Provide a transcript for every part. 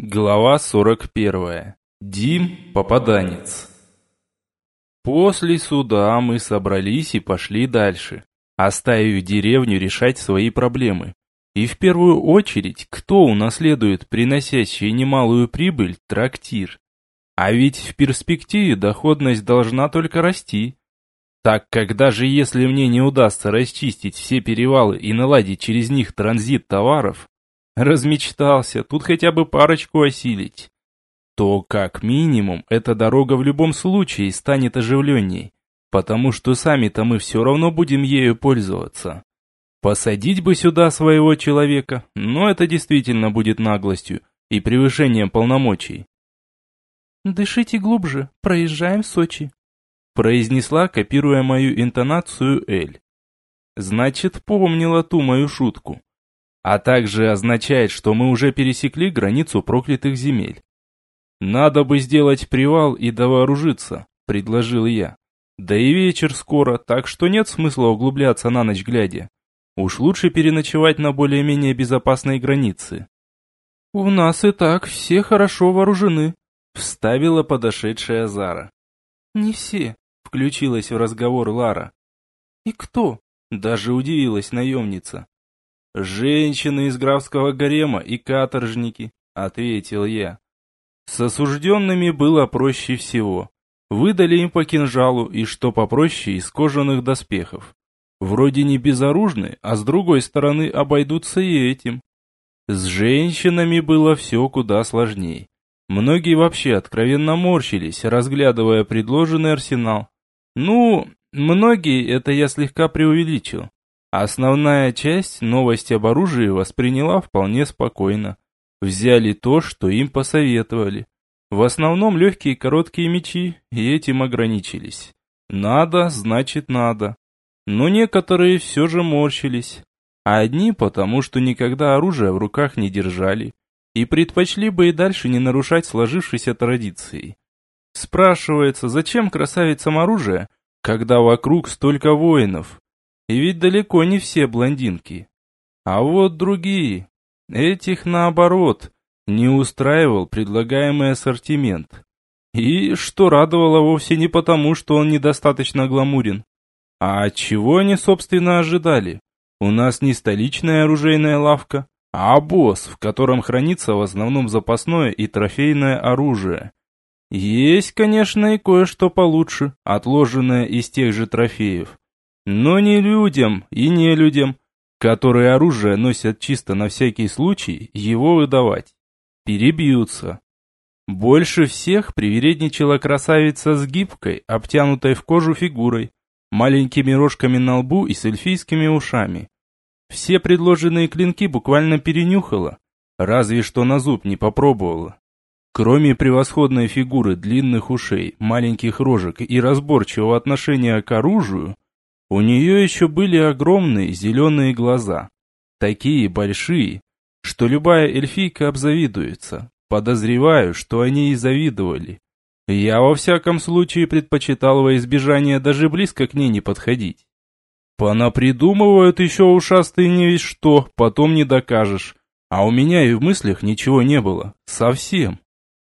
Глава 41. Дим Попаданец. После суда мы собрались и пошли дальше, оставив деревню решать свои проблемы. И в первую очередь, кто унаследует приносящий немалую прибыль трактир? А ведь в перспективе доходность должна только расти. Так как даже если мне не удастся расчистить все перевалы и наладить через них транзит товаров, Размечтался, тут хотя бы парочку осилить. То, как минимум, эта дорога в любом случае станет оживленней, потому что сами-то мы все равно будем ею пользоваться. Посадить бы сюда своего человека, но это действительно будет наглостью и превышением полномочий. «Дышите глубже, проезжаем в Сочи», произнесла, копируя мою интонацию Эль. Значит, помнила ту мою шутку а также означает, что мы уже пересекли границу проклятых земель. «Надо бы сделать привал и довооружиться», — предложил я. «Да и вечер скоро, так что нет смысла углубляться на ночь глядя. Уж лучше переночевать на более-менее безопасной границе». «У нас и так все хорошо вооружены», — вставила подошедшая Зара. «Не все», — включилась в разговор Лара. «И кто?» — даже удивилась наемница. «Женщины из графского гарема и каторжники», — ответил я. С осужденными было проще всего. Выдали им по кинжалу и, что попроще, из кожаных доспехов. Вроде не безоружны, а с другой стороны обойдутся и этим. С женщинами было все куда сложнее. Многие вообще откровенно морщились, разглядывая предложенный арсенал. Ну, многие это я слегка преувеличил. Основная часть новости об оружии восприняла вполне спокойно. Взяли то, что им посоветовали. В основном легкие короткие мечи, и этим ограничились. Надо, значит надо. Но некоторые все же морщились. А одни потому, что никогда оружие в руках не держали. И предпочли бы и дальше не нарушать сложившейся традиции. Спрашивается, зачем красавицам оружие, когда вокруг столько воинов? И ведь далеко не все блондинки. А вот другие. Этих, наоборот, не устраивал предлагаемый ассортимент. И, что радовало вовсе не потому, что он недостаточно гламурен. А чего они, собственно, ожидали? У нас не столичная оружейная лавка, а обоз, в котором хранится в основном запасное и трофейное оружие. Есть, конечно, и кое-что получше, отложенное из тех же трофеев. Но не людям и не людям, которые оружие носят чисто на всякий случай, его выдавать. Перебьются. Больше всех привередничала красавица с гибкой, обтянутой в кожу фигурой, маленькими рожками на лбу и с эльфийскими ушами. Все предложенные клинки буквально перенюхала, разве что на зуб не попробовала. Кроме превосходной фигуры длинных ушей, маленьких рожек и разборчивого отношения к оружию, у нее еще были огромные зеленые глаза, такие большие, что любая эльфийка обзавидуется. Подозреваю, что они и завидовали. Я во всяком случае предпочитал во избежание даже близко к ней не подходить. Понапридумывают еще ушастые не весь что, потом не докажешь. А у меня и в мыслях ничего не было. Совсем.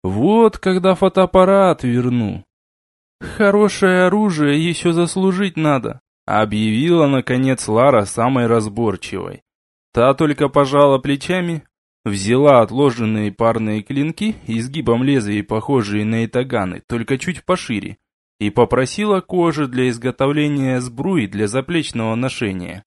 Вот когда фотоаппарат верну. Хорошее оружие еще заслужить надо, Объявила, наконец, Лара самой разборчивой. Та только пожала плечами, взяла отложенные парные клинки, изгибом лезвий похожие на итаганы, только чуть пошире, и попросила кожи для изготовления сбруи для заплечного ношения.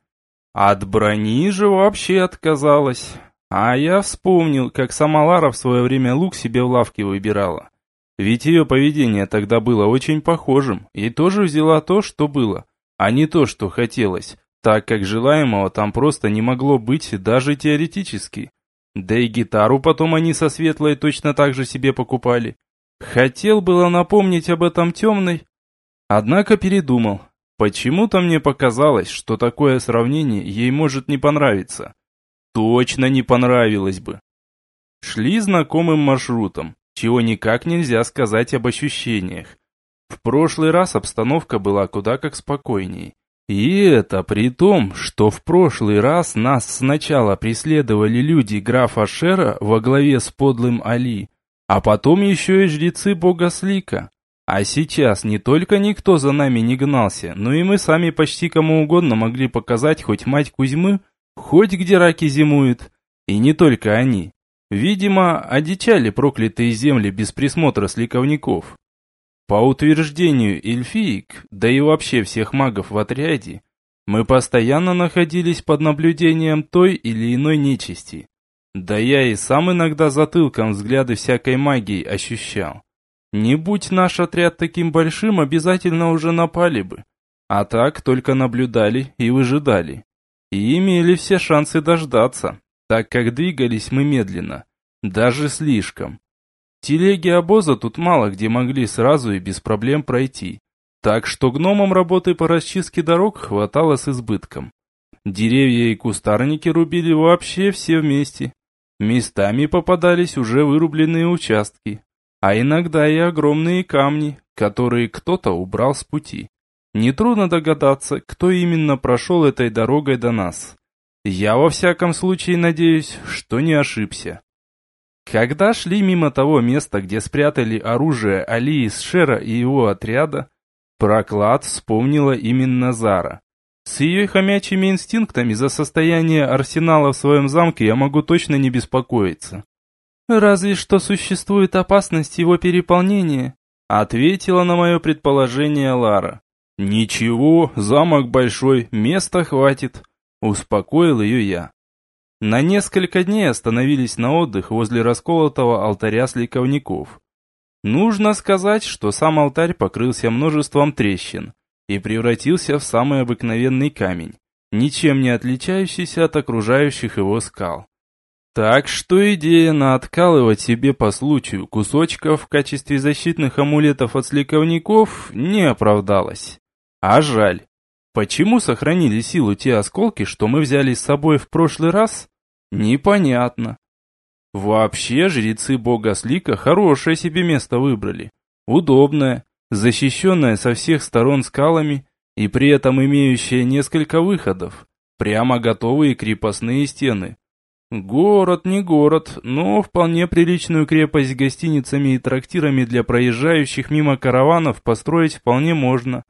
От брони же вообще отказалась. А я вспомнил, как сама Лара в свое время лук себе в лавке выбирала. Ведь ее поведение тогда было очень похожим, и тоже взяла то, что было а не то, что хотелось, так как желаемого там просто не могло быть даже теоретически. Да и гитару потом они со Светлой точно так же себе покупали. Хотел было напомнить об этом темной, однако передумал. Почему-то мне показалось, что такое сравнение ей может не понравиться. Точно не понравилось бы. Шли знакомым маршрутом, чего никак нельзя сказать об ощущениях. В прошлый раз обстановка была куда как спокойней. И это при том, что в прошлый раз нас сначала преследовали люди графа Шера во главе с подлым Али, а потом еще и жрецы бога Слика. А сейчас не только никто за нами не гнался, но и мы сами почти кому угодно могли показать хоть мать Кузьмы, хоть где раки зимуют. И не только они. Видимо, одичали проклятые земли без присмотра сликовников. По утверждению эльфиек, да и вообще всех магов в отряде, мы постоянно находились под наблюдением той или иной нечисти. Да я и сам иногда затылком взгляды всякой магии ощущал. Не будь наш отряд таким большим, обязательно уже напали бы. А так только наблюдали и выжидали. И имели все шансы дождаться, так как двигались мы медленно. Даже слишком. Телеги обоза тут мало где могли сразу и без проблем пройти. Так что гномам работы по расчистке дорог хватало с избытком. Деревья и кустарники рубили вообще все вместе. Местами попадались уже вырубленные участки, а иногда и огромные камни, которые кто-то убрал с пути. Нетрудно догадаться, кто именно прошел этой дорогой до нас. Я во всяком случае надеюсь, что не ошибся. Когда шли мимо того места, где спрятали оружие Али из Шера и его отряда, проклад вспомнила именно Зара. С ее хомячими инстинктами за состояние арсенала в своем замке я могу точно не беспокоиться. «Разве что существует опасность его переполнения», ответила на мое предположение Лара. «Ничего, замок большой, места хватит», успокоил ее я. На несколько дней остановились на отдых возле расколотого алтаря сликовников. Нужно сказать, что сам алтарь покрылся множеством трещин и превратился в самый обыкновенный камень, ничем не отличающийся от окружающих его скал. Так что идея на откалывать себе по случаю кусочков в качестве защитных амулетов от сликовников не оправдалась. А жаль. Почему сохранили силу те осколки, что мы взяли с собой в прошлый раз? Непонятно. Вообще, жрецы бога Слика хорошее себе место выбрали. Удобное, защищенное со всех сторон скалами и при этом имеющее несколько выходов. Прямо готовые крепостные стены, Город не город, но вполне приличную крепость с гостиницами и трактирами для проезжающих мимо караванов построить вполне можно.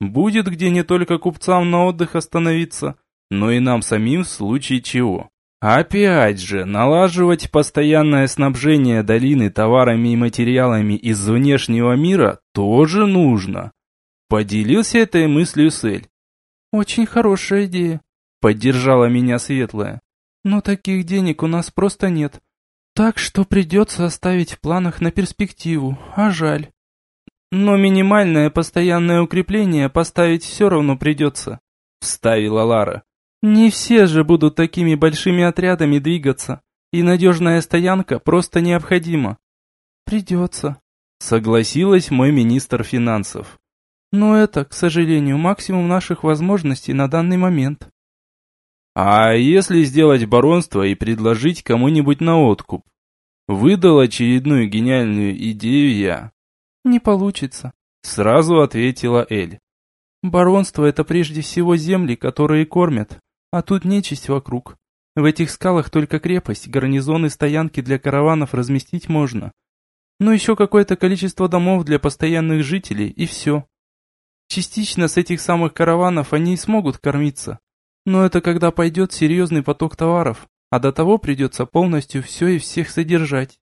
Будет где не только купцам на отдых остановиться, но и нам самим в случае чего. Опять же, налаживать постоянное снабжение долины товарами и материалами из внешнего мира тоже нужно. Поделился этой мыслью Сель. «Очень хорошая идея», — поддержала меня Светлая. Но таких денег у нас просто нет. Так что придется оставить в планах на перспективу, а жаль. Но минимальное постоянное укрепление поставить все равно придется, вставила Лара. Не все же будут такими большими отрядами двигаться, и надежная стоянка просто необходима. Придется, согласилась мой министр финансов. Но это, к сожалению, максимум наших возможностей на данный момент. А если сделать баронство и предложить кому-нибудь на откуп? Выдал очередную гениальную идею я. Не получится, сразу ответила Эль. Баронство это прежде всего земли, которые кормят, а тут нечисть вокруг. В этих скалах только крепость, гарнизоны, стоянки для караванов разместить можно. Ну еще какое-то количество домов для постоянных жителей и все. Частично с этих самых караванов они и смогут кормиться, но это когда пойдет серьезный поток товаров, а до того придется полностью все и всех содержать.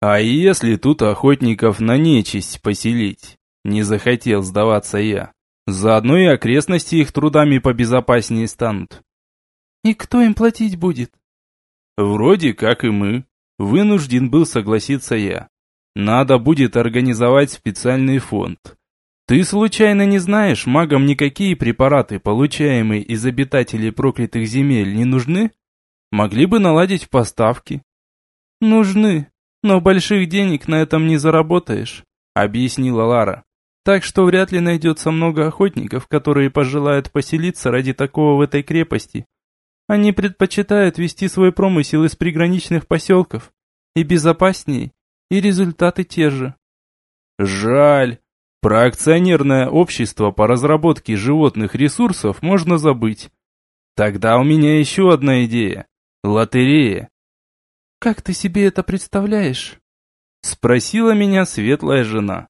А если тут охотников на нечисть поселить? Не захотел сдаваться я. Заодно и окрестности их трудами побезопаснее станут. И кто им платить будет? Вроде как и мы. Вынужден был согласиться я. Надо будет организовать специальный фонд. Ты случайно не знаешь, магам никакие препараты, получаемые из обитателей проклятых земель, не нужны? Могли бы наладить поставки. Нужны, но больших денег на этом не заработаешь, объяснила Лара. Так что вряд ли найдется много охотников, которые пожелают поселиться ради такого в этой крепости. Они предпочитают вести свой промысел из приграничных поселков. И безопаснее, и результаты те же. Жаль, Про акционерное общество по разработке животных ресурсов можно забыть. Тогда у меня еще одна идея. Лотерея. «Как ты себе это представляешь?» Спросила меня светлая жена.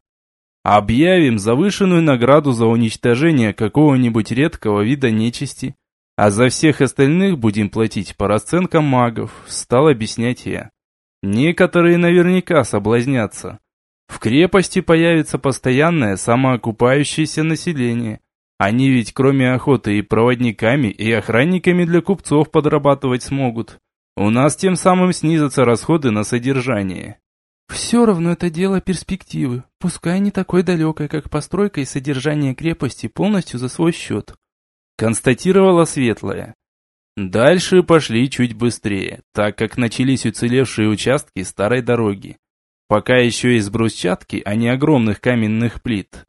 Объявим завышенную награду за уничтожение какого-нибудь редкого вида нечисти, а за всех остальных будем платить по расценкам магов, стал объяснять я. Некоторые наверняка соблазнятся. В крепости появится постоянное самоокупающееся население. Они ведь кроме охоты и проводниками, и охранниками для купцов подрабатывать смогут. У нас тем самым снизятся расходы на содержание. Все равно это дело перспективы, пускай не такой далекой, как постройка и содержание крепости полностью за свой счет. Констатировала Светлая. Дальше пошли чуть быстрее, так как начались уцелевшие участки старой дороги. Пока еще из брусчатки, а не огромных каменных плит.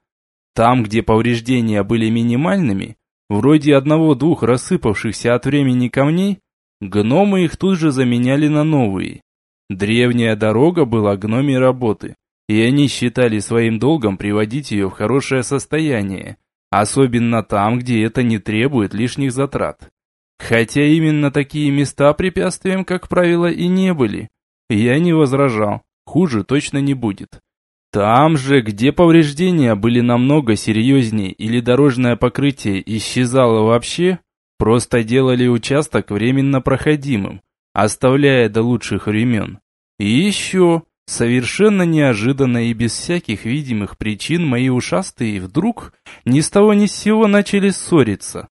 Там, где повреждения были минимальными, вроде одного-двух рассыпавшихся от времени камней, гномы их тут же заменяли на новые. Древняя дорога была гномей работы, и они считали своим долгом приводить ее в хорошее состояние, особенно там, где это не требует лишних затрат. Хотя именно такие места препятствием, как правило, и не были. Я не возражал, хуже точно не будет. Там же, где повреждения были намного серьезнее или дорожное покрытие исчезало вообще, просто делали участок временно проходимым, оставляя до лучших времен. И еще, совершенно неожиданно и без всяких видимых причин, мои ушастые вдруг ни с того ни с сего начали ссориться.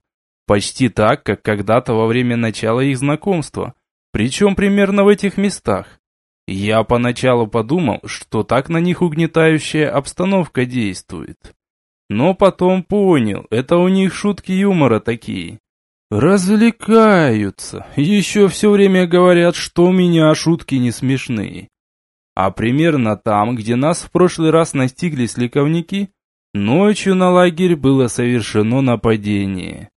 Почти так, как когда-то во время начала их знакомства, причем примерно в этих местах. Я поначалу подумал, что так на них угнетающая обстановка действует. Но потом понял, это у них шутки юмора такие. Развлекаются. Еще все время говорят, что у меня шутки не смешные. А примерно там, где нас в прошлый раз настигли слековники, ночью на лагерь было совершено нападение.